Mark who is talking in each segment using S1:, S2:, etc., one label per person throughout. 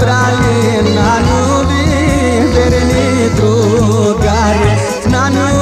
S1: Praie, na nu vi, verni drugare, na nu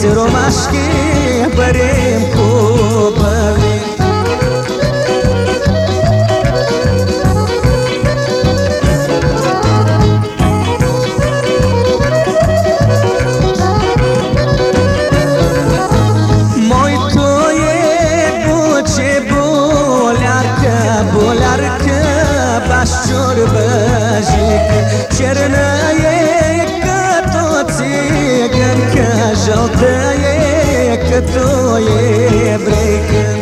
S1: Siromaški barem kubavi Moj to je buče boljarka, boljarka baš čorbăjic ካዥክ ቸርናዬ ከቶት ገን ካዣውተዬ ከቶዬ ብሬክን